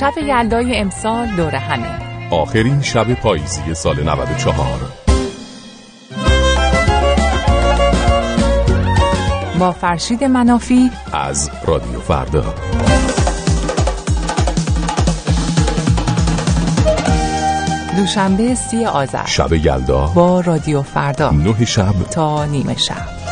شب یلدای امسال دور همه. آخرین شب پاییزی سال 94 با فرشید منافی از رادیو فردا. دوشنبه سی آذر. شب یلدا با رادیو فردا. نه شب. تا نیمه شب.